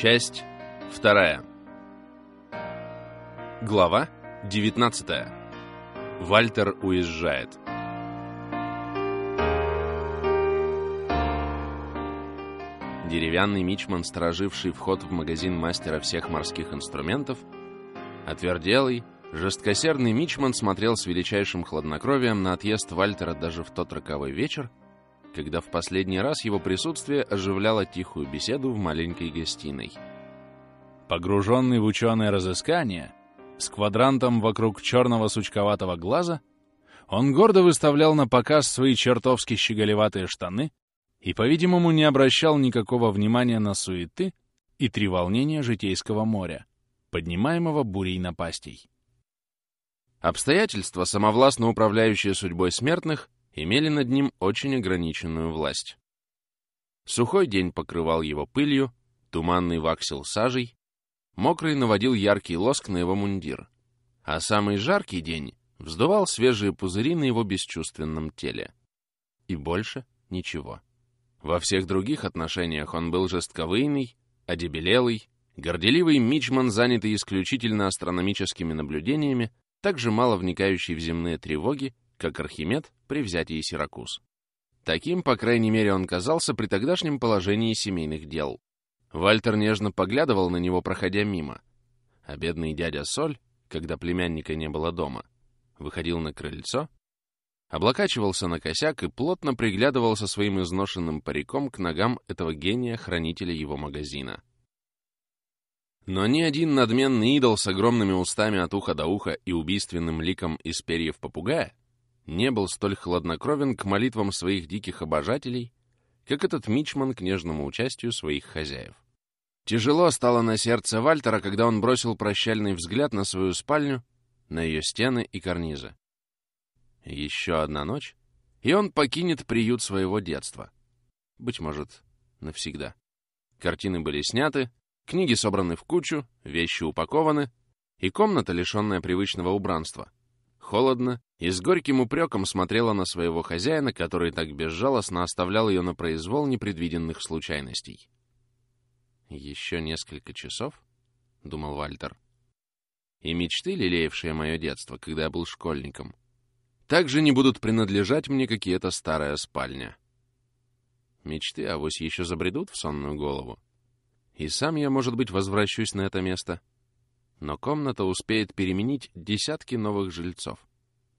Часть вторая. Глава 19. Вальтер уезжает. Деревянный мичман, стороживший вход в магазин мастера всех морских инструментов, отверделый, жесткосердный мичман смотрел с величайшим хладнокровием на отъезд Вальтера даже в тот роковой вечер, когда в последний раз его присутствие оживляло тихую беседу в маленькой гостиной. Погруженный в ученое разыскание, с квадрантом вокруг черного сучковатого глаза, он гордо выставлял на показ свои чертовски щеголеватые штаны и, по-видимому, не обращал никакого внимания на суеты и треволнения житейского моря, поднимаемого бурей напастей. Обстоятельства, самовластно управляющие судьбой смертных, имели над ним очень ограниченную власть. Сухой день покрывал его пылью, туманный ваксил сажей, мокрый наводил яркий лоск на его мундир, а самый жаркий день вздувал свежие пузыри на его бесчувственном теле. И больше ничего. Во всех других отношениях он был жестковыйный, одебелелый, горделивый мичман, занятый исключительно астрономическими наблюдениями, также мало вникающий в земные тревоги, как Архимед при взятии Сиракуз. Таким, по крайней мере, он казался при тогдашнем положении семейных дел. Вальтер нежно поглядывал на него, проходя мимо. А бедный дядя Соль, когда племянника не было дома, выходил на крыльцо, облокачивался на косяк и плотно приглядывался своим изношенным париком к ногам этого гения-хранителя его магазина. Но ни один надменный идол с огромными устами от уха до уха и убийственным ликом из перьев попугая не был столь хладнокровен к молитвам своих диких обожателей, как этот мичман к нежному участию своих хозяев. Тяжело стало на сердце Вальтера, когда он бросил прощальный взгляд на свою спальню, на ее стены и карнизы. Еще одна ночь, и он покинет приют своего детства. Быть может, навсегда. Картины были сняты, книги собраны в кучу, вещи упакованы, и комната, лишенная привычного убранства, холодно и с горьким упреком смотрела на своего хозяина, который так безжалостно оставлял ее на произвол непредвиденных случайностей. «Еще несколько часов?» — думал Вальтер. «И мечты, лелеявшие мое детство, когда я был школьником, также не будут принадлежать мне, как и эта старая спальня. Мечты, авось, еще забредут в сонную голову. И сам я, может быть, возвращусь на это место» но комната успеет переменить десятки новых жильцов,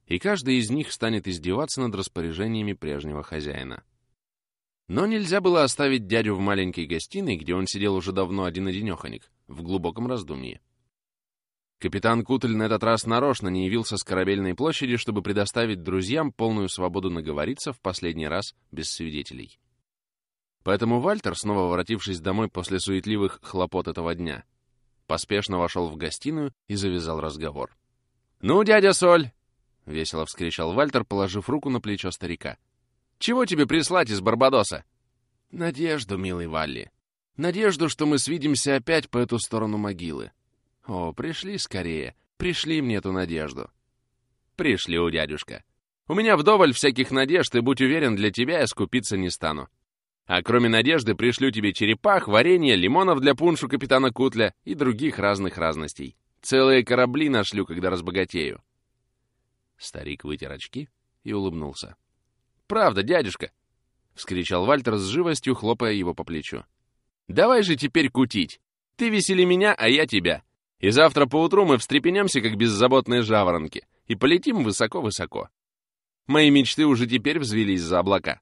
и каждый из них станет издеваться над распоряжениями прежнего хозяина. Но нельзя было оставить дядю в маленькой гостиной, где он сидел уже давно один-одинеханик, в глубоком раздумье. Капитан Кутль на этот раз нарочно не явился с корабельной площади, чтобы предоставить друзьям полную свободу наговориться в последний раз без свидетелей. Поэтому Вальтер, снова воротившись домой после суетливых хлопот этого дня, поспешно вошел в гостиную и завязал разговор. «Ну, дядя Соль!» — весело вскричал Вальтер, положив руку на плечо старика. «Чего тебе прислать из Барбадоса?» «Надежду, милый Валли. Надежду, что мы свидимся опять по эту сторону могилы. О, пришли скорее. Пришли мне эту надежду». «Пришли, у дядюшка. У меня вдоволь всяких надежд, и, будь уверен, для тебя я скупиться не стану. А кроме надежды пришлю тебе черепах, варенье, лимонов для пуншу капитана Кутля и других разных разностей. Целые корабли нашлю, когда разбогатею. Старик вытер очки и улыбнулся. «Правда, дядюшка!» — вскричал Вальтер с живостью, хлопая его по плечу. «Давай же теперь кутить! Ты весели меня, а я тебя. И завтра поутру мы встрепенемся, как беззаботные жаворонки, и полетим высоко-высоко. Мои мечты уже теперь взвелись за облака.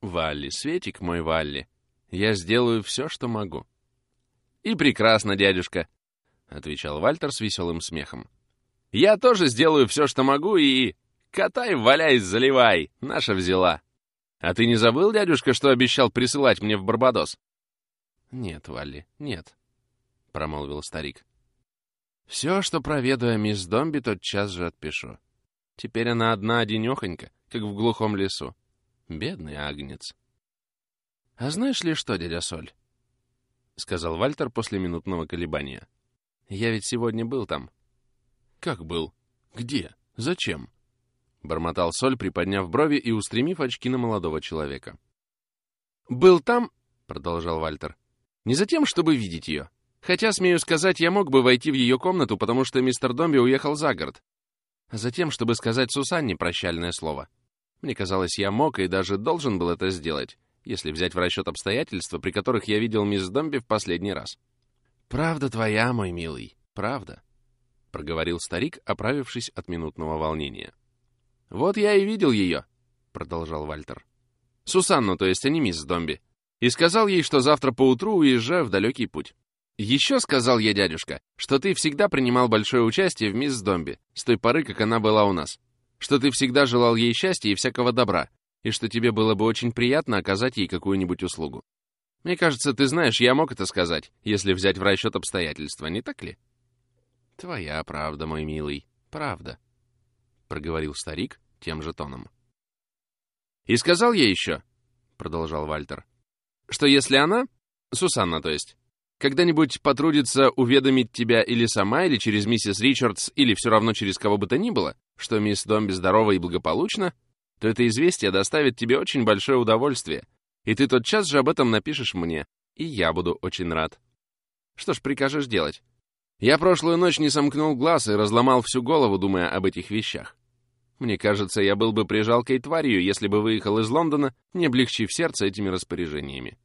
«Валли, Светик мой Валли, я сделаю все, что могу». «И прекрасно, дядюшка», — отвечал Вальтер с веселым смехом. «Я тоже сделаю все, что могу, и... Катай, валяй, заливай, наша взяла. А ты не забыл, дядюшка, что обещал присылать мне в Барбадос?» «Нет, Валли, нет», — промолвил старик. «Все, что проведу о мисс Домби, тот час же отпишу. Теперь она одна-одинехонька, как в глухом лесу. Бедный агнец. «А знаешь ли что, дядя Соль?» — сказал Вальтер после минутного колебания. «Я ведь сегодня был там». «Как был? Где? Зачем?» — бормотал Соль, приподняв брови и устремив очки на молодого человека. «Был там», — продолжал Вальтер, Не за тем, чтобы видеть ее. Хотя, смею сказать, я мог бы войти в ее комнату, потому что мистер Домби уехал за город. А за тем, чтобы сказать Сусанне прощальное слово. Мне казалось, я мог и даже должен был это сделать, если взять в расчет обстоятельства, при которых я видел мисс Домби в последний раз. «Правда твоя, мой милый, правда», — проговорил старик, оправившись от минутного волнения. «Вот я и видел ее», — продолжал Вальтер. «Сусанну, то есть, а мисс Домби. И сказал ей, что завтра поутру уезжаю в далекий путь. Еще сказал я, дядюшка, что ты всегда принимал большое участие в мисс Домби с той поры, как она была у нас что ты всегда желал ей счастья и всякого добра, и что тебе было бы очень приятно оказать ей какую-нибудь услугу. Мне кажется, ты знаешь, я мог это сказать, если взять в расчет обстоятельства, не так ли? Твоя правда, мой милый, правда, — проговорил старик тем же тоном. И сказал я еще, — продолжал Вальтер, — что если она, Сусанна, то есть, когда-нибудь потрудится уведомить тебя или сама, или через миссис Ричардс, или все равно через кого бы то ни было, что мисс Домби здорова и благополучна, то это известие доставит тебе очень большое удовольствие, и ты тотчас же об этом напишешь мне, и я буду очень рад. Что ж прикажешь делать? Я прошлую ночь не сомкнул глаз и разломал всю голову, думая об этих вещах. Мне кажется, я был бы прижалкой тварью, если бы выехал из Лондона, не облегчив сердце этими распоряжениями.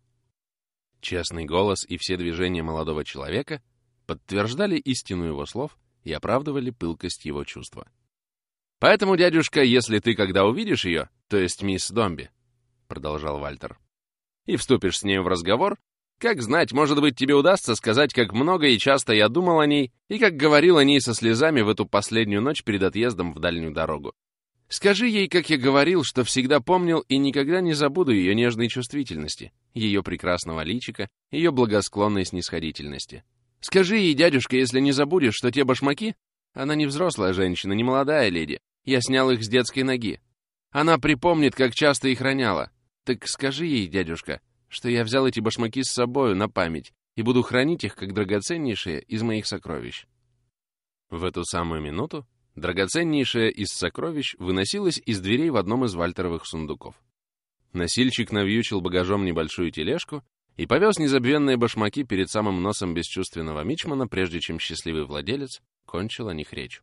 Честный голос и все движения молодого человека подтверждали истину его слов и оправдывали пылкость его чувства. «Поэтому, дядюшка, если ты когда увидишь ее, то есть мисс Домби, — продолжал Вальтер, — и вступишь с нею в разговор, как знать, может быть, тебе удастся сказать, как много и часто я думал о ней, и как говорил о ней со слезами в эту последнюю ночь перед отъездом в дальнюю дорогу. Скажи ей, как я говорил, что всегда помнил и никогда не забуду ее нежной чувствительности, ее прекрасного личика, ее благосклонной снисходительности. Скажи ей, дядюшка, если не забудешь, что те башмаки... Она не взрослая женщина, не молодая леди, я снял их с детской ноги. Она припомнит, как часто их роняла. Так скажи ей, дядюшка, что я взял эти башмаки с собою на память и буду хранить их как драгоценнейшие из моих сокровищ». В эту самую минуту драгоценнейшее из сокровищ выносилось из дверей в одном из вальтеровых сундуков. Носильщик навьючил багажом небольшую тележку и повез незабвенные башмаки перед самым носом бесчувственного мичмана, прежде чем счастливый владелец кончил о них речь.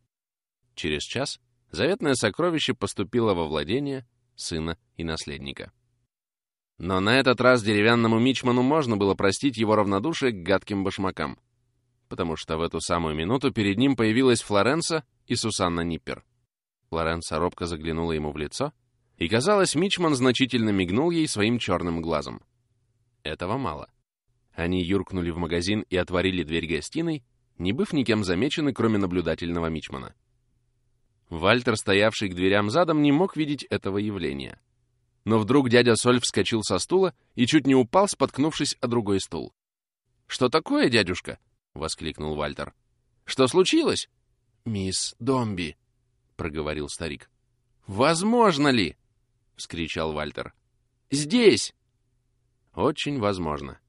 Через час заветное сокровище поступило во владение сына и наследника. Но на этот раз деревянному мичману можно было простить его равнодушие к гадким башмакам, потому что в эту самую минуту перед ним появилась Флоренса и Сусанна Ниппер. Флоренса робко заглянула ему в лицо, и, казалось, мичман значительно мигнул ей своим черным глазом. Этого мало. Они юркнули в магазин и отворили дверь гостиной, не быв никем замечены, кроме наблюдательного мичмана. Вальтер, стоявший к дверям задом, не мог видеть этого явления. Но вдруг дядя Соль вскочил со стула и чуть не упал, споткнувшись о другой стул. «Что такое, дядюшка?» — воскликнул Вальтер. «Что случилось?» «Мисс Домби», — проговорил старик. «Возможно ли?» — вскричал Вальтер. «Здесь!» «Очень возможно».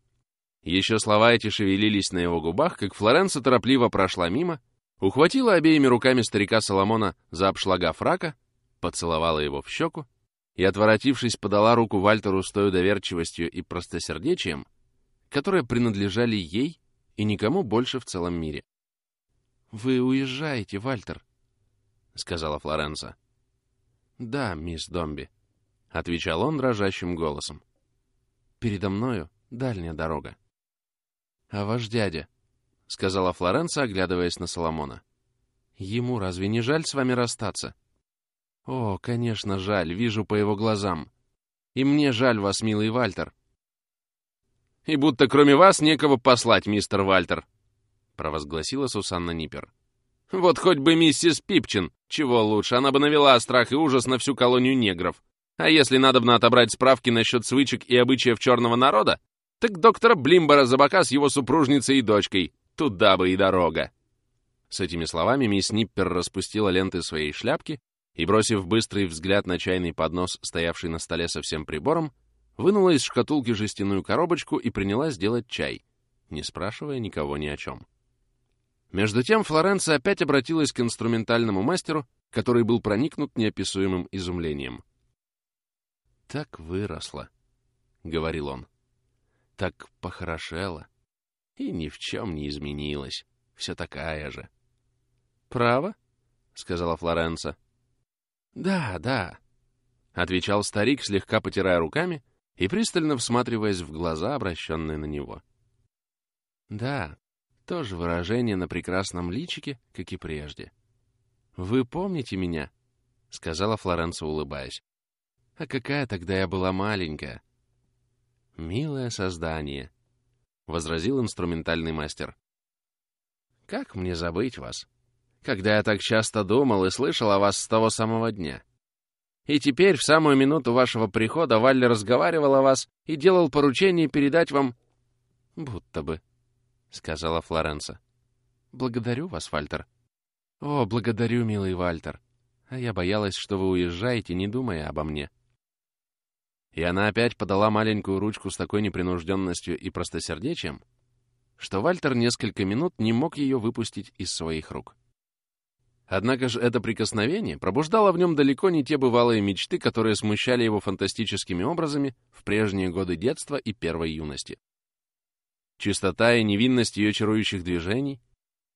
Еще слова эти шевелились на его губах, как Флоренса торопливо прошла мимо, ухватила обеими руками старика Соломона за обшлага фрака, поцеловала его в щеку и, отворотившись, подала руку Вальтеру с той доверчивостью и простосердечием, которые принадлежали ей и никому больше в целом мире. «Вы уезжаете, Вальтер», — сказала Флоренса. «Да, мисс Домби», — отвечал он дрожащим голосом. «Передо мною дальняя дорога». «А ваш дядя?» — сказала Флоренция, оглядываясь на Соломона. «Ему разве не жаль с вами расстаться?» «О, конечно, жаль, вижу по его глазам. И мне жаль вас, милый Вальтер». «И будто кроме вас некого послать, мистер Вальтер», — провозгласила Сусанна Ниппер. «Вот хоть бы миссис Пипчин, чего лучше, она бы навела страх и ужас на всю колонию негров. А если надо бы отобрать справки насчет свычек и обычаев черного народа, так доктора Блимбора за бока с его супружницей и дочкой. Туда бы и дорога!» С этими словами мисс Ниппер распустила ленты своей шляпки и, бросив быстрый взгляд на чайный поднос, стоявший на столе со всем прибором, вынула из шкатулки жестяную коробочку и принялась делать чай, не спрашивая никого ни о чем. Между тем Флоренция опять обратилась к инструментальному мастеру, который был проникнут неописуемым изумлением. «Так выросла», — говорил он. «Так похорошела, и ни в чем не изменилась. Все такая же. «Право?» — сказала Флоренса. «Да, да», — отвечал старик, слегка потирая руками и пристально всматриваясь в глаза, обращенные на него. «Да, тоже выражение на прекрасном личике, как и прежде. Вы помните меня?» — сказала Флоренса, улыбаясь. «А какая тогда я была маленькая!» «Милое создание», — возразил инструментальный мастер. «Как мне забыть вас, когда я так часто думал и слышал о вас с того самого дня? И теперь, в самую минуту вашего прихода, Валли разговаривал о вас и делал поручение передать вам...» «Будто бы», — сказала Флоренса. «Благодарю вас, Вальтер». «О, благодарю, милый Вальтер. А я боялась, что вы уезжаете, не думая обо мне». И она опять подала маленькую ручку с такой непринужденностью и простосердечием, что Вальтер несколько минут не мог ее выпустить из своих рук. Однако же это прикосновение пробуждало в нем далеко не те бывалые мечты, которые смущали его фантастическими образами в прежние годы детства и первой юности. Чистота и невинность ее чарующих движений,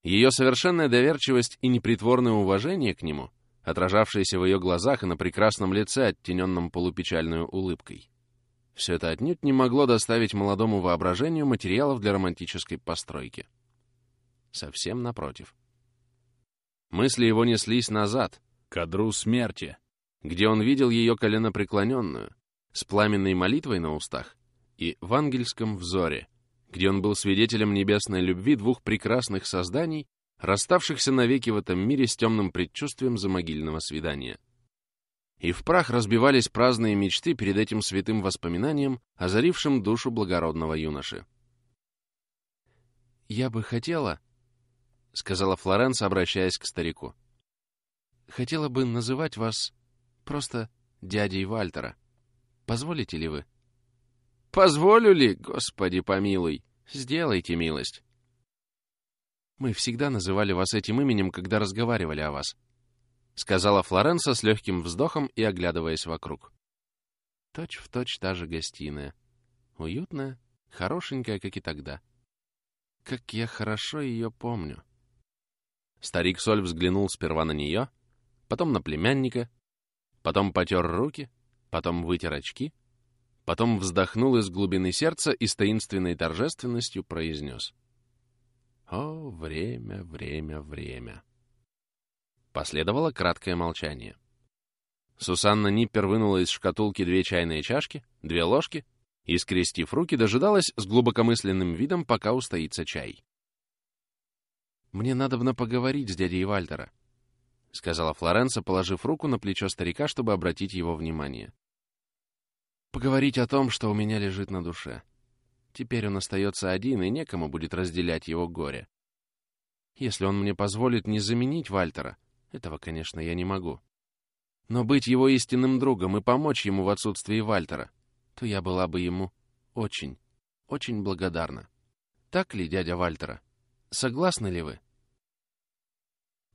ее совершенная доверчивость и непритворное уважение к нему отражавшееся в ее глазах и на прекрасном лице, оттененном полупечальной улыбкой. Все это отнюдь не могло доставить молодому воображению материалов для романтической постройки. Совсем напротив. Мысли его неслись назад, к одру смерти, где он видел ее коленопреклоненную, с пламенной молитвой на устах, и в ангельском взоре, где он был свидетелем небесной любви двух прекрасных созданий, расставшихся навеки в этом мире с темным предчувствием замогильного свидания. И в прах разбивались праздные мечты перед этим святым воспоминанием, озарившим душу благородного юноши. «Я бы хотела», — сказала Флоренс, обращаясь к старику, — «хотела бы называть вас просто дядей Вальтера. Позволите ли вы?» «Позволю ли, Господи помилуй? Сделайте милость». Мы всегда называли вас этим именем, когда разговаривали о вас», — сказала Флоренса с легким вздохом и оглядываясь вокруг. Точь в точь та же гостиная. Уютная, хорошенькая, как и тогда. Как я хорошо ее помню. Старик Соль взглянул сперва на нее, потом на племянника, потом потер руки, потом вытер очки, потом вздохнул из глубины сердца и с таинственной торжественностью произнес — о, время, время, время. Последовало краткое молчание. Сусанна Ниппер вынула из шкатулки две чайные чашки, две ложки и, скрестив руки, дожидалась с глубокомысленным видом, пока устоится чай. «Мне надобно поговорить с дядей Вальтера», — сказала Флоренса, положив руку на плечо старика, чтобы обратить его внимание. «Поговорить о том, что у меня лежит на душе». Теперь он остается один, и некому будет разделять его горе. Если он мне позволит не заменить Вальтера, этого, конечно, я не могу. Но быть его истинным другом и помочь ему в отсутствии Вальтера, то я была бы ему очень, очень благодарна. Так ли, дядя Вальтера? Согласны ли вы?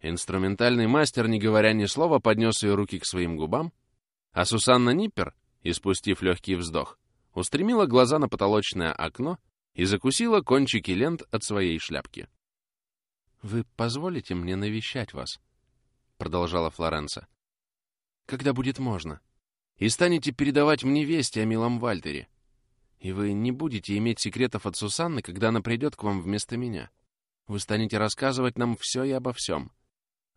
Инструментальный мастер, не говоря ни слова, поднес ее руки к своим губам, а Сусанна Ниппер, испустив легкий вздох, устремила глаза на потолочное окно и закусила кончики лент от своей шляпки. «Вы позволите мне навещать вас?» — продолжала Флоренса. «Когда будет можно. И станете передавать мне вести о милом Вальтере. И вы не будете иметь секретов от Сусанны, когда она придет к вам вместо меня. Вы станете рассказывать нам все и обо всем.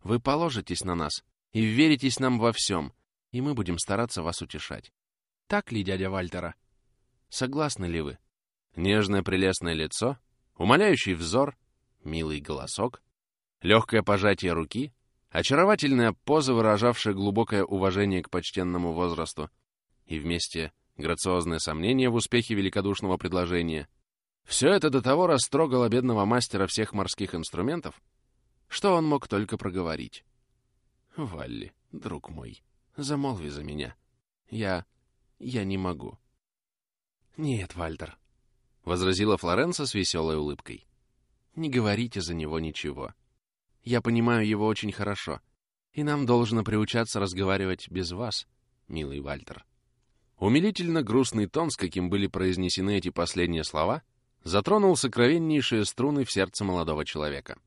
Вы положитесь на нас и веритесь нам во всем, и мы будем стараться вас утешать. Так ли, дядя Вальтера?» Согласны ли вы? Нежное прелестное лицо, умоляющий взор, милый голосок, легкое пожатие руки, очаровательная поза, выражавшая глубокое уважение к почтенному возрасту, и вместе грациозное сомнение в успехе великодушного предложения. Все это до того растрогало бедного мастера всех морских инструментов, что он мог только проговорить. «Валли, друг мой, замолви за меня. Я... я не могу». «Нет, Вальтер», — возразила Флоренса с веселой улыбкой. «Не говорите за него ничего. Я понимаю его очень хорошо, и нам должно приучаться разговаривать без вас, милый Вальтер». Умилительно грустный тон, с каким были произнесены эти последние слова, затронул сокровеннейшие струны в сердце молодого человека.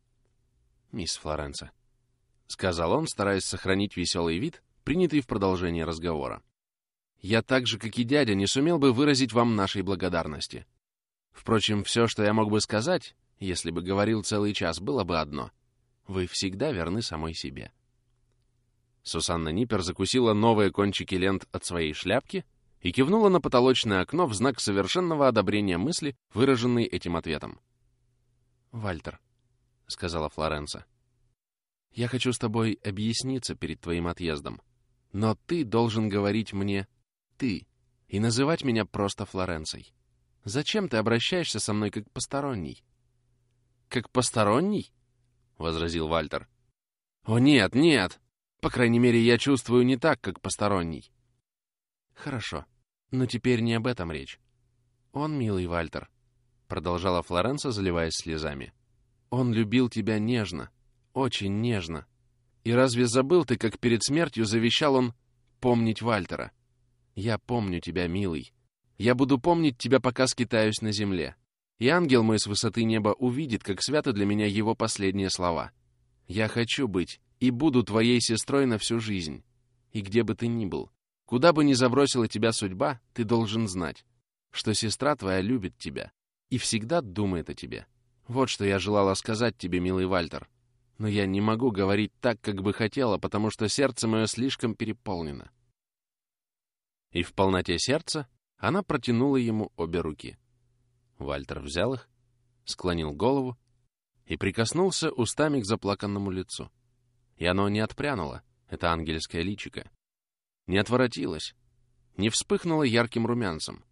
«Мисс Флоренса», — сказал он, стараясь сохранить веселый вид, принятый в продолжение разговора. «Я так же, как и дядя, не сумел бы выразить вам нашей благодарности. Впрочем, все, что я мог бы сказать, если бы говорил целый час, было бы одно. Вы всегда верны самой себе». Сусанна Ниппер закусила новые кончики лент от своей шляпки и кивнула на потолочное окно в знак совершенного одобрения мысли, выраженной этим ответом. «Вальтер», — сказала Флоренса, — «я хочу с тобой объясниться перед твоим отъездом, но ты должен говорить мне «ты» и называть меня просто Флоренцией. Зачем ты обращаешься со мной как посторонний?» «Как посторонний?» — возразил Вальтер. «О, нет, нет! По крайней мере, я чувствую не так, как посторонний». «Хорошо, но теперь не об этом речь. Он милый Вальтер», — продолжала Флоренса, заливаясь слезами. «Он любил тебя нежно, очень нежно. И разве забыл ты, как перед смертью завещал он помнить Вальтера? Я помню тебя, милый. Я буду помнить тебя, пока скитаюсь на земле. И ангел мой с высоты неба увидит, как свято для меня его последние слова. Я хочу быть и буду твоей сестрой на всю жизнь. И где бы ты ни был, Куда бы ни забросила тебя судьба, ты должен знать, что сестра твоя любит тебя и всегда думает о тебе. Вот что я желала сказать тебе, милый Вальтер. Но я не могу говорить так, как бы хотела, потому что сердце мое слишком переполнено. И в полноте сердца она протянула ему обе руки. Вальтер взял их, склонил голову и прикоснулся устами к заплаканному лицу. И оно не отпрянуло, это ангельское личико не отворотилась, не вспыхнула ярким румянцем,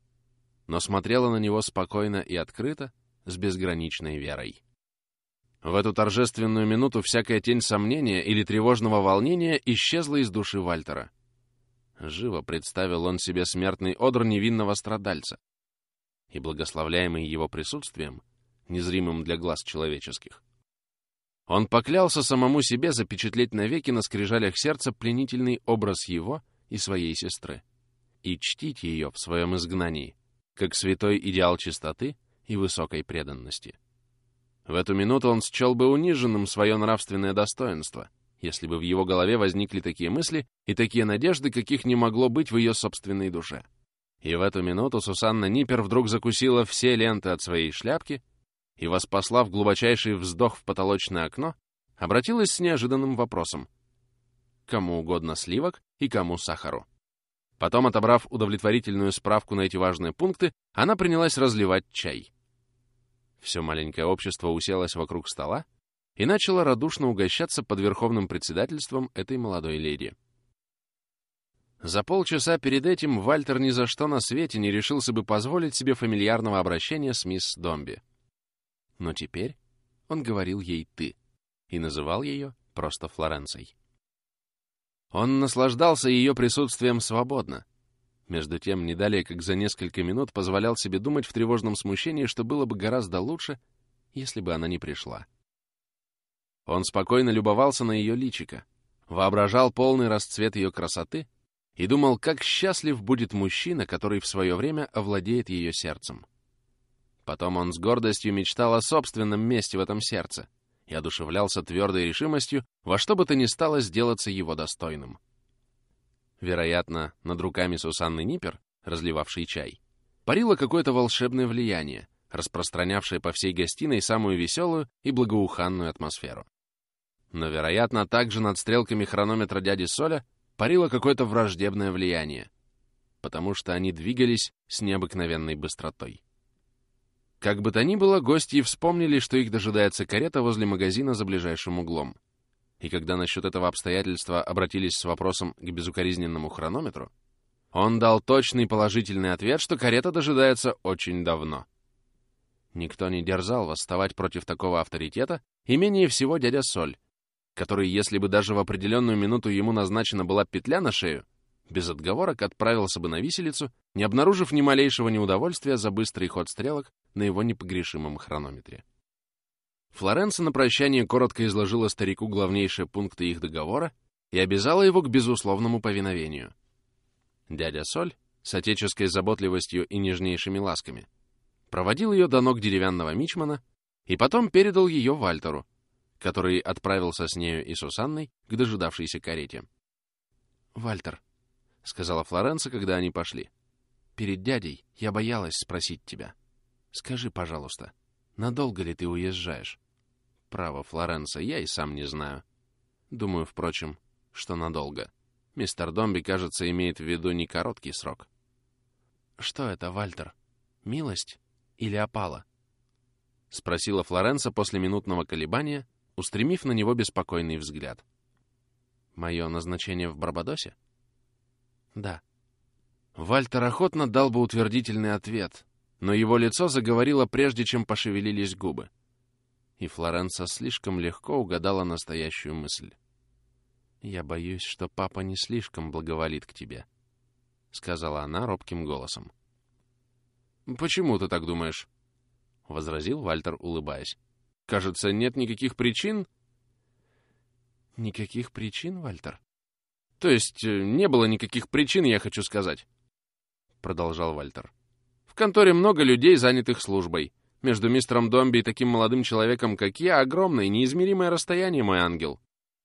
но смотрела на него спокойно и открыто, с безграничной верой. В эту торжественную минуту всякая тень сомнения или тревожного волнения исчезла из души Вальтера. Живо представил он себе смертный одр невинного страдальца, и, благословляемый его присутствием, незримым для глаз человеческих, он поклялся самому себе запечатлеть навеки на скрижалях сердца пленительный образ его — и своей сестры, и чтить ее в своем изгнании, как святой идеал чистоты и высокой преданности. В эту минуту он счел бы униженным свое нравственное достоинство, если бы в его голове возникли такие мысли и такие надежды, каких не могло быть в ее собственной душе. И в эту минуту Сусанна Ниппер вдруг закусила все ленты от своей шляпки и, воспослав глубочайший вздох в потолочное окно, обратилась с неожиданным вопросом кому угодно сливок и кому сахару. Потом, отобрав удовлетворительную справку на эти важные пункты, она принялась разливать чай. Все маленькое общество уселось вокруг стола и начало радушно угощаться под верховным председательством этой молодой леди. За полчаса перед этим Вальтер ни за что на свете не решился бы позволить себе фамильярного обращения с мисс Домби. Но теперь он говорил ей «ты» и называл ее просто Флоренцией. Он наслаждался ее присутствием свободно. Между тем, не далее, как за несколько минут позволял себе думать в тревожном смущении, что было бы гораздо лучше, если бы она не пришла. Он спокойно любовался на ее личико, воображал полный расцвет ее красоты и думал, как счастлив будет мужчина, который в свое время овладеет ее сердцем. Потом он с гордостью мечтал о собственном месте в этом сердце, и одушевлялся твердой решимостью во что бы то ни стало сделаться его достойным. Вероятно, над руками Сусанны Ниппер, разливавшей чай, парило какое-то волшебное влияние, распространявшее по всей гостиной самую веселую и благоуханную атмосферу. Но, вероятно, также над стрелками хронометра дяди Соля парило какое-то враждебное влияние, потому что они двигались с необыкновенной быстротой. Как бы то ни было, гости вспомнили, что их дожидается карета возле магазина за ближайшим углом. И когда насчет этого обстоятельства обратились с вопросом к безукоризненному хронометру, он дал точный положительный ответ, что карета дожидается очень давно. Никто не дерзал восставать против такого авторитета, и менее всего дядя Соль, который, если бы даже в определенную минуту ему назначена была петля на шею, без отговорок отправился бы на виселицу, не обнаружив ни малейшего неудовольствия за быстрый ход стрелок на его непогрешимом хронометре. Флоренция на прощание коротко изложила старику главнейшие пункты их договора и обязала его к безусловному повиновению. Дядя Соль, с отеческой заботливостью и нежнейшими ласками, проводил ее до ног деревянного мичмана и потом передал ее Вальтеру, который отправился с нею и Сусанной к дожидавшейся карете. «Вальтер», — сказала Флоренса, когда они пошли, — «перед дядей я боялась спросить тебя. Скажи, пожалуйста, надолго ли ты уезжаешь?» «Право, Флоренса, я и сам не знаю. Думаю, впрочем, что надолго. Мистер Домби, кажется, имеет в виду не короткий срок». «Что это, Вальтер? Милость или опала?» — спросила Флоренса после минутного колебания, устремив на него беспокойный взгляд. «Мое назначение в Барбадосе?» «Да». Вальтер охотно дал бы утвердительный ответ, но его лицо заговорило прежде, чем пошевелились губы. И Флоренса слишком легко угадала настоящую мысль. «Я боюсь, что папа не слишком благоволит к тебе», — сказала она робким голосом. «Почему ты так думаешь?» — возразил Вальтер, улыбаясь. «Кажется, нет никаких причин...» «Никаких причин, Вальтер?» «То есть э, не было никаких причин, я хочу сказать», — продолжал Вальтер. «В конторе много людей, занятых службой. Между мистером Домби и таким молодым человеком, как я, огромное, неизмеримое расстояние, мой ангел.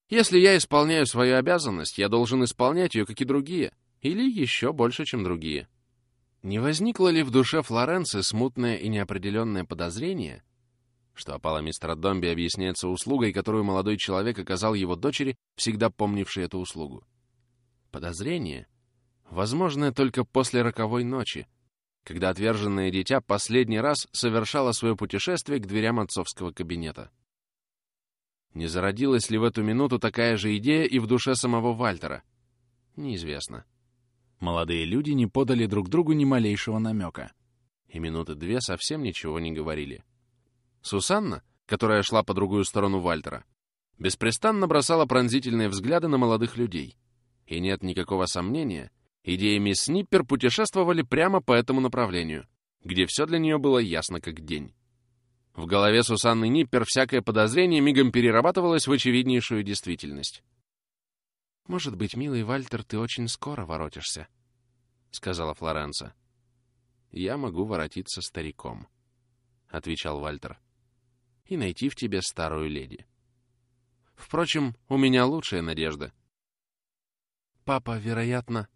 Если я исполняю свою обязанность, я должен исполнять ее, как и другие, или еще больше, чем другие». Не возникло ли в душе Флоренции смутное и неопределенное подозрение, что опала мистера Домби объясняется услугой, которую молодой человек оказал его дочери, всегда помнившей эту услугу? Подозрение, возможное только после роковой ночи, когда отверженное дитя последний раз совершало свое путешествие к дверям отцовского кабинета. Не зародилась ли в эту минуту такая же идея и в душе самого Вальтера? Неизвестно. Молодые люди не подали друг другу ни малейшего намека. И минуты две совсем ничего не говорили. Сусанна, которая шла по другую сторону Вальтера, беспрестанно бросала пронзительные взгляды на молодых людей. И нет никакого сомнения, идеи мисс Сниппер путешествовали прямо по этому направлению, где все для нее было ясно как день. В голове Сусанны Ниппер всякое подозрение мигом перерабатывалось в очевиднейшую действительность. «Может быть, милый Вальтер, ты очень скоро воротишься», — сказала Флоренса. «Я могу воротиться стариком», — отвечал Вальтер, — «и найти в тебе старую леди. Впрочем, у меня лучшая надежда. Папа, вероятно,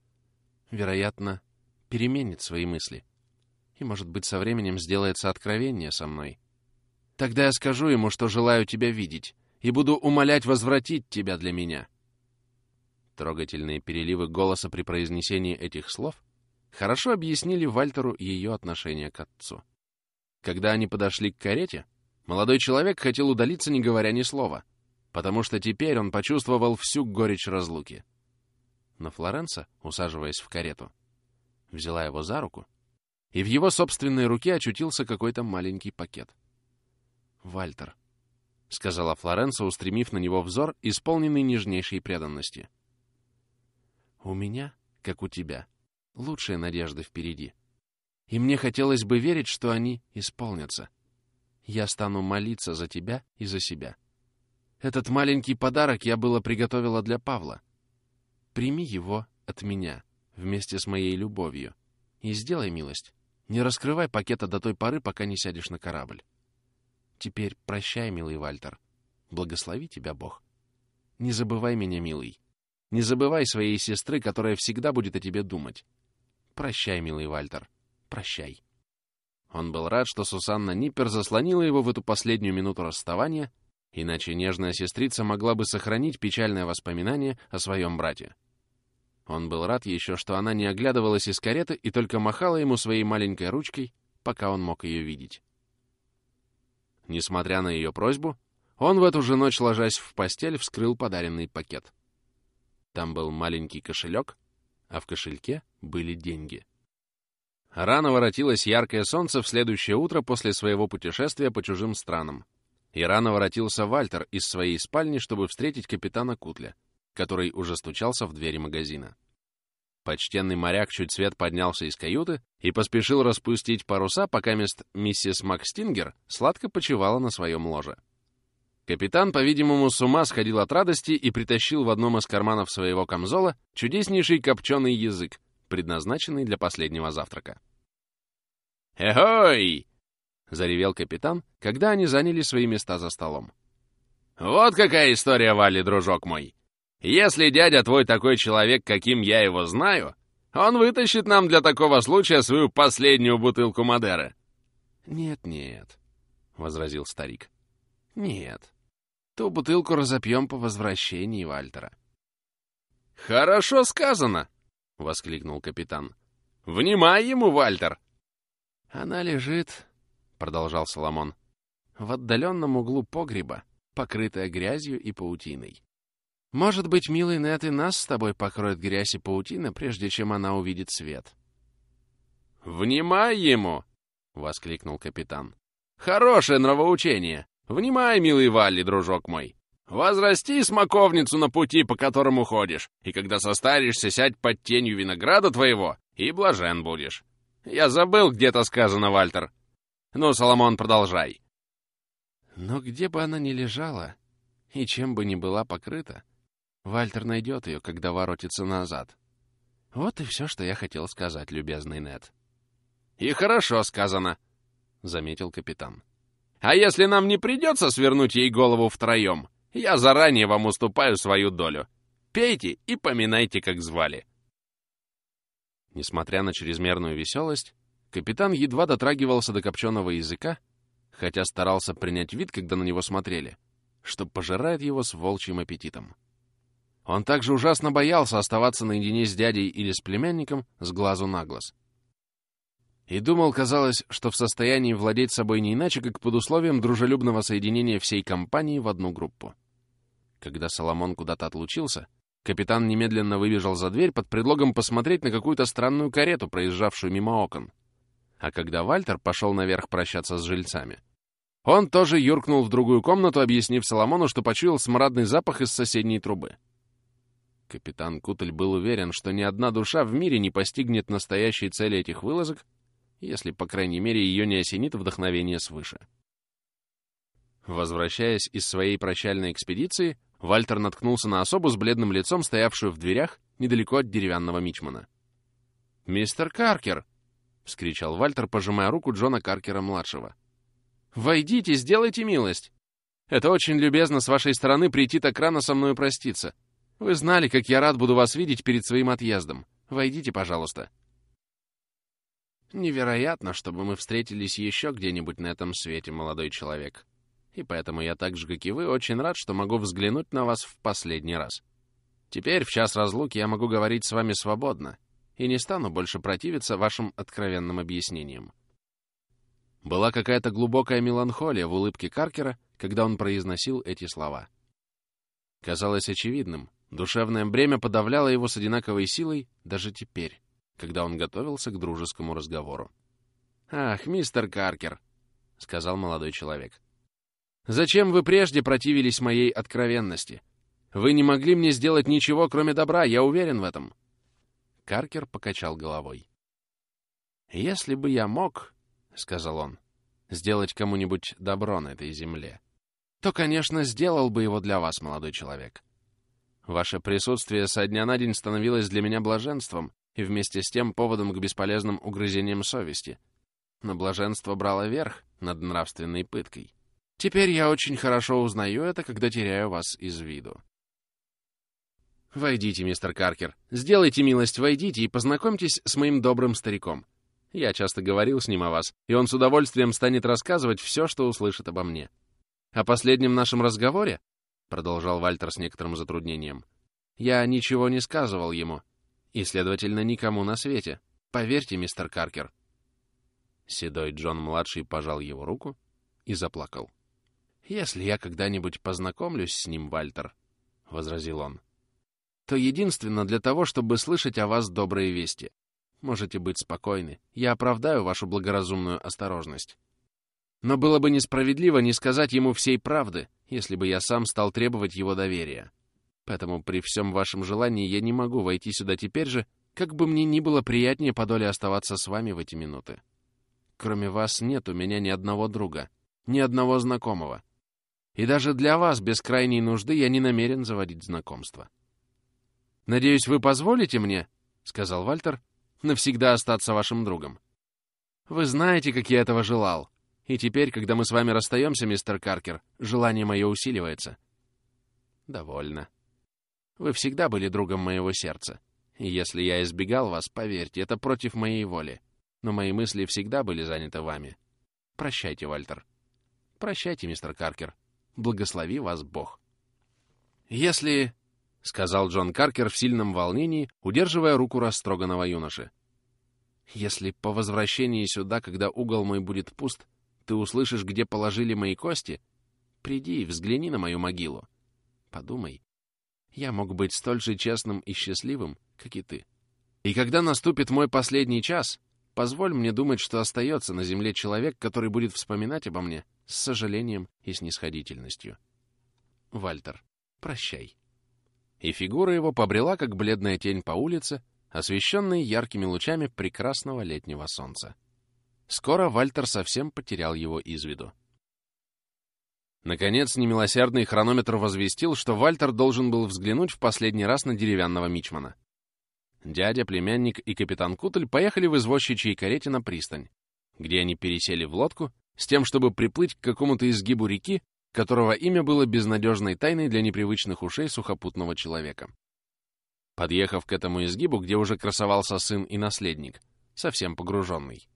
вероятно, переменит свои мысли и, может быть, со временем сделается откровение со мной. Тогда я скажу ему, что желаю тебя видеть, и буду умолять возвратить тебя для меня». Трогательные переливы голоса при произнесении этих слов хорошо объяснили Вальтеру ее отношение к отцу. Когда они подошли к карете, молодой человек хотел удалиться, не говоря ни слова, потому что теперь он почувствовал всю горечь разлуки. Но Флоренса, усаживаясь в карету, взяла его за руку, и в его собственной руке очутился какой-то маленький пакет. «Вальтер», — сказала Флоренса, устремив на него взор, исполненный нежнейшей преданности — у меня, как у тебя, лучшие надежды впереди. И мне хотелось бы верить, что они исполнятся. Я стану молиться за тебя и за себя. Этот маленький подарок я было приготовила для Павла. Прими его от меня, вместе с моей любовью. И сделай милость. Не раскрывай пакета до той поры, пока не сядешь на корабль. Теперь прощай, милый Вальтер. Благослови тебя Бог. Не забывай меня, милый. Не забывай своей сестры, которая всегда будет о тебе думать. Прощай, милый Вальтер, прощай. Он был рад, что Сусанна Ниппер заслонила его в эту последнюю минуту расставания, иначе нежная сестрица могла бы сохранить печальное воспоминание о своем брате. Он был рад еще, что она не оглядывалась из кареты и только махала ему своей маленькой ручкой, пока он мог ее видеть. Несмотря на ее просьбу, он в эту же ночь, ложась в постель, вскрыл подаренный пакет. Там был маленький кошелек, а в кошельке были деньги. Рано воротилось яркое солнце в следующее утро после своего путешествия по чужим странам. И рано воротился Вальтер из своей спальни, чтобы встретить капитана Кутля, который уже стучался в двери магазина. Почтенный моряк чуть свет поднялся из каюты и поспешил распустить паруса, пока мест миссис Макстингер сладко почивала на своем ложе. Капитан, по-видимому, с ума сходил от радости и притащил в одном из карманов своего камзола чудеснейший копченый язык, предназначенный для последнего завтрака. «Эхой!» — заревел капитан, когда они заняли свои места за столом. «Вот какая история, Вали, дружок мой! Если дядя твой такой человек, каким я его знаю, он вытащит нам для такого случая свою последнюю бутылку Мадеры». «Нет-нет», — возразил старик. «Нет. Ту бутылку разопьем по возвращении Вальтера». «Хорошо сказано!» — воскликнул капитан. «Внимай ему, Вальтер!» «Она лежит», — продолжал Соломон, — «в отдаленном углу погреба, покрытая грязью и паутиной. Может быть, милый Нет и нас с тобой покроет грязь и паутина, прежде чем она увидит свет». «Внимай ему!» — воскликнул капитан. «Хорошее нравоучение! Внимай, милый Валли, дружок мой! Возрасти смоковницу на пути, по которому ходишь, и когда состаришься, сядь под тенью винограда твоего, и блажен будешь. Я забыл, где-то сказано, Вальтер. Ну, Соломон, продолжай. Но где бы она ни лежала, и чем бы ни была покрыта, Вальтер найдет ее, когда воротится назад. Вот и все, что я хотел сказать, любезный Нед. «И хорошо сказано», — заметил капитан. «А если нам не придется свернуть ей голову втроем, я заранее вам уступаю свою долю. Пейте и поминайте, как звали». Несмотря на чрезмерную веселость, капитан едва дотрагивался до копченого языка, хотя старался принять вид, когда на него смотрели, что пожирает его с волчьим аппетитом. Он также ужасно боялся оставаться наедине с дядей или с племянником с глазу на глаз. И думал, казалось, что в состоянии владеть собой не иначе, как под условием дружелюбного соединения всей компании в одну группу. Когда Соломон куда-то отлучился, капитан немедленно выбежал за дверь под предлогом посмотреть на какую-то странную карету, проезжавшую мимо окон. А когда Вальтер пошел наверх прощаться с жильцами, он тоже юркнул в другую комнату, объяснив Соломону, что почуял смрадный запах из соседней трубы. Капитан Кутль был уверен, что ни одна душа в мире не постигнет настоящей цели этих вылазок, если, по крайней мере, ее не осенит вдохновение свыше. Возвращаясь из своей прощальной экспедиции, Вальтер наткнулся на особу с бледным лицом, стоявшую в дверях, недалеко от деревянного мичмана. «Мистер Каркер!» — вскричал Вальтер, пожимая руку Джона Каркера-младшего. «Войдите, сделайте милость! Это очень любезно с вашей стороны прийти так рано со мной проститься. Вы знали, как я рад буду вас видеть перед своим отъездом. Войдите, пожалуйста». «Невероятно, чтобы мы встретились еще где-нибудь на этом свете, молодой человек», и поэтому я так же, как и вы, очень рад, что могу взглянуть на вас в последний раз. Теперь, в час разлуки, я могу говорить с вами свободно и не стану больше противиться вашим откровенным объяснениям. Была какая-то глубокая меланхолия в улыбке Каркера, когда он произносил эти слова. Казалось очевидным, душевное бремя подавляло его с одинаковой силой даже теперь, когда он готовился к дружескому разговору. «Ах, мистер Каркер», — сказал молодой человек, Зачем вы прежде противились моей откровенности? Вы не могли мне сделать ничего, кроме добра, я уверен в этом. Каркер покачал головой. «Если бы я мог, — сказал он, — сделать кому-нибудь добро на этой земле, то, конечно, сделал бы его для вас, молодой человек. Ваше присутствие со дня на день становилось для меня блаженством и вместе с тем поводом к бесполезным угрызениям совести. Но блаженство брало верх над нравственной пыткой. Теперь я очень хорошо узнаю это, когда теряю вас из виду. Войдите, мистер Каркер. Сделайте милость, войдите и познакомьтесь с моим добрым стариком. Я часто говорил с ним о вас, и он с удовольствием станет рассказывать все, что услышит обо мне. О последнем нашем разговоре, — продолжал Вальтер с некоторым затруднением, — я ничего не сказывал ему, и, следовательно, никому на свете. Поверьте, мистер Каркер. Седой Джон-младший пожал его руку и заплакал. «Если я когда-нибудь познакомлюсь с ним, Вальтер», — возразил он, — «то единственно для того, чтобы слышать о вас добрые вести. Можете быть спокойны, я оправдаю вашу благоразумную осторожность. Но было бы несправедливо не сказать ему всей правды, если бы я сам стал требовать его доверия. Поэтому при всем вашем желании я не могу войти сюда теперь же, как бы мне ни было приятнее по доле оставаться с вами в эти минуты. Кроме вас нет у меня ни одного друга, ни одного знакомого. И даже для вас без крайней нужды я не намерен заводить знакомства. «Надеюсь, вы позволите мне, — сказал Вальтер, — навсегда остаться вашим другом. Вы знаете, как я этого желал. И теперь, когда мы с вами расстаемся, мистер Каркер, желание мое усиливается. Довольно. Вы всегда были другом моего сердца. И если я избегал вас, поверьте, это против моей воли. Но мои мысли всегда были заняты вами. Прощайте, Вальтер. Прощайте, мистер Каркер. Благослови вас Бог. Если... — сказал Джон Каркер в сильном волнении, удерживая руку растроганного юноши. «Если по возвращении сюда, когда угол мой будет пуст, ты услышишь, где положили мои кости, приди и взгляни на мою могилу. Подумай, я мог быть столь же честным и счастливым, как и ты. И когда наступит мой последний час, позволь мне думать, что остается на земле человек, который будет вспоминать обо мне с сожалением и снисходительностью. Вальтер, прощай. И фигура его побрела, как бледная тень по улице, освещенной яркими лучами прекрасного летнего солнца. Скоро Вальтер совсем потерял его из виду. Наконец, немилосердный хронометр возвестил, что Вальтер должен был взглянуть в последний раз на деревянного мичмана. Дядя, племянник и капитан Кутль поехали в извозчичьей карете на пристань, где они пересели в лодку с тем, чтобы приплыть к какому-то изгибу реки, которого имя было безнадежной тайной для непривычных ушей сухопутного человека. Подъехав к этому изгибу, где уже красовался сын и наследник, совсем погруженный,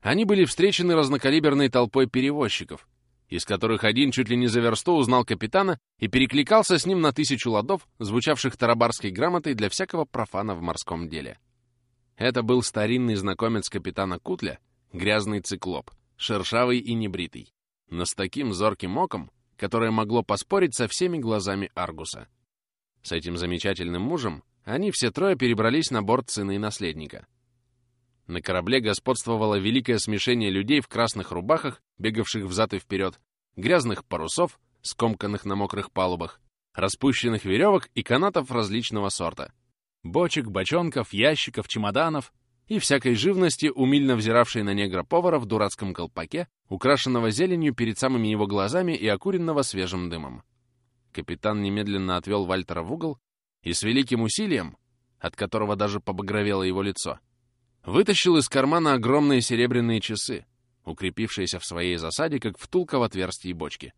они были встречены разнокалиберной толпой перевозчиков, из которых один чуть ли не за версту узнал капитана и перекликался с ним на тысячу ладов, звучавших тарабарской грамотой для всякого профана в морском деле. Это был старинный знакомец капитана Кутля, грязный циклоп, шершавый и небритый, но с таким зорким оком, которое могло поспорить со всеми глазами Аргуса. С этим замечательным мужем они все трое перебрались на борт сына и наследника — на корабле господствовало великое смешение людей в красных рубахах, бегавших взад и вперед, грязных парусов, скомканных на мокрых палубах, распущенных веревок и канатов различного сорта, бочек, бочонков, ящиков, чемоданов и всякой живности, умильно взиравшей на негра-повара в дурацком колпаке, украшенного зеленью перед самыми его глазами и окуренного свежим дымом. Капитан немедленно отвел Вальтера в угол и с великим усилием, от которого даже побагровело его лицо, Вытащил из кармана огромные серебряные часы, укрепившиеся в своей засаде, как втулка в отверстии бочки.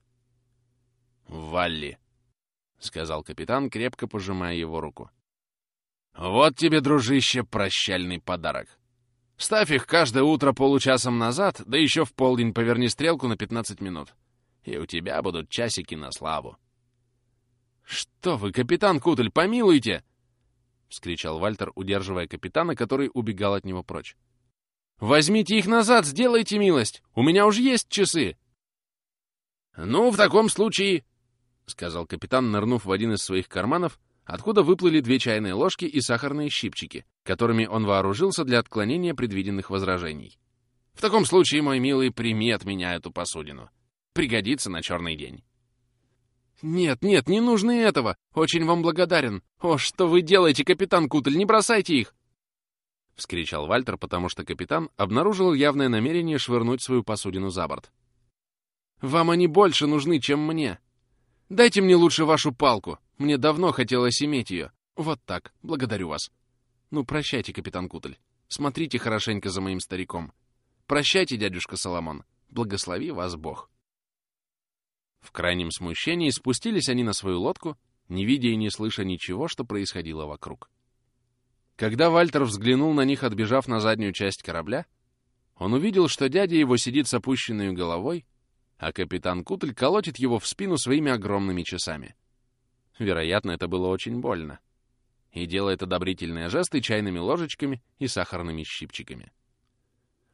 «Валли», — сказал капитан, крепко пожимая его руку. «Вот тебе, дружище, прощальный подарок. Ставь их каждое утро получасом назад, да еще в полдень поверни стрелку на 15 минут, и у тебя будут часики на славу». «Что вы, капитан Кутль, помилуйте!» — вскричал Вальтер, удерживая капитана, который убегал от него прочь. «Возьмите их назад, сделайте милость! У меня уж есть часы!» «Ну, в таком случае...» — сказал капитан, нырнув в один из своих карманов, откуда выплыли две чайные ложки и сахарные щипчики, которыми он вооружился для отклонения предвиденных возражений. «В таком случае, мой милый, прими от меня эту посудину. Пригодится на черный день». «Нет, нет, не нужно этого! Очень вам благодарен! О, что вы делаете, капитан Кутль, не бросайте их!» — вскричал Вальтер, потому что капитан обнаружил явное намерение швырнуть свою посудину за борт. «Вам они больше нужны, чем мне. Дайте мне лучше вашу палку. Мне давно хотелось иметь ее. Вот так, благодарю вас. Ну, прощайте, капитан Кутль. Смотрите хорошенько за моим стариком. Прощайте, дядюшка Соломон. Благослови вас Бог». В крайнем смущении спустились они на свою лодку, не видя и не слыша ничего, что происходило вокруг. Когда Вальтер взглянул на них, отбежав на заднюю часть корабля, он увидел, что дядя его сидит с опущенной головой, а капитан Кутль колотит его в спину своими огромными часами. Вероятно, это было очень больно. И делает одобрительные жесты чайными ложечками и сахарными щипчиками.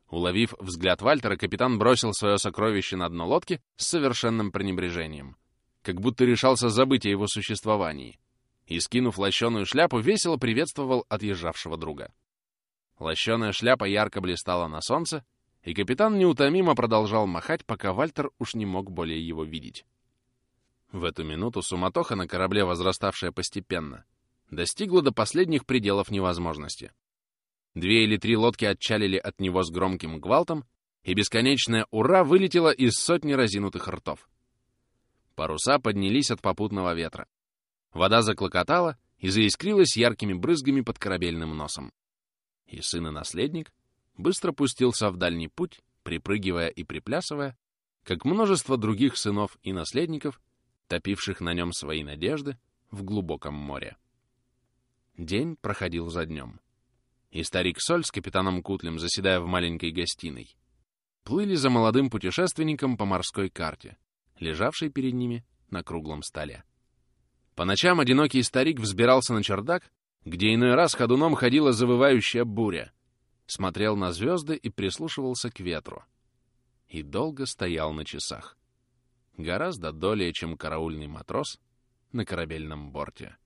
Уловив взгляд Вальтера, капитан бросил свое сокровище на дно лодки с совершенным пренебрежением, как будто решался забыть о его существовании, и, скинув лощеную шляпу, весело приветствовал отъезжавшего друга. Лощеная шляпа ярко блистала на солнце, и капитан неутомимо продолжал махать, пока Вальтер уж не мог более его видеть. В эту минуту суматоха на корабле, возраставшая постепенно, достигла до последних пределов невозможности. Две или три лодки отчалили от него с громким гвалтом, и бесконечное «Ура!» вылетело из сотни разинутых ртов. Паруса поднялись от попутного ветра. Вода заклокотала и заискрилась яркими брызгами под корабельным носом. И сын и наследник быстро пустился в дальний путь, припрыгивая и приплясывая, как множество других сынов и наследников, топивших на нем свои надежды в глубоком море. День проходил за днем. И старик Соль с капитаном Кутлем, заседая в маленькой гостиной, плыли за молодым путешественником по морской карте, лежавшей перед ними на круглом столе. По ночам одинокий старик взбирался на чердак, где иной раз ходуном ходила завывающая буря, смотрел на звезды и прислушивался к ветру. И долго стоял на часах. Гораздо долее, чем караульный матрос на корабельном борте.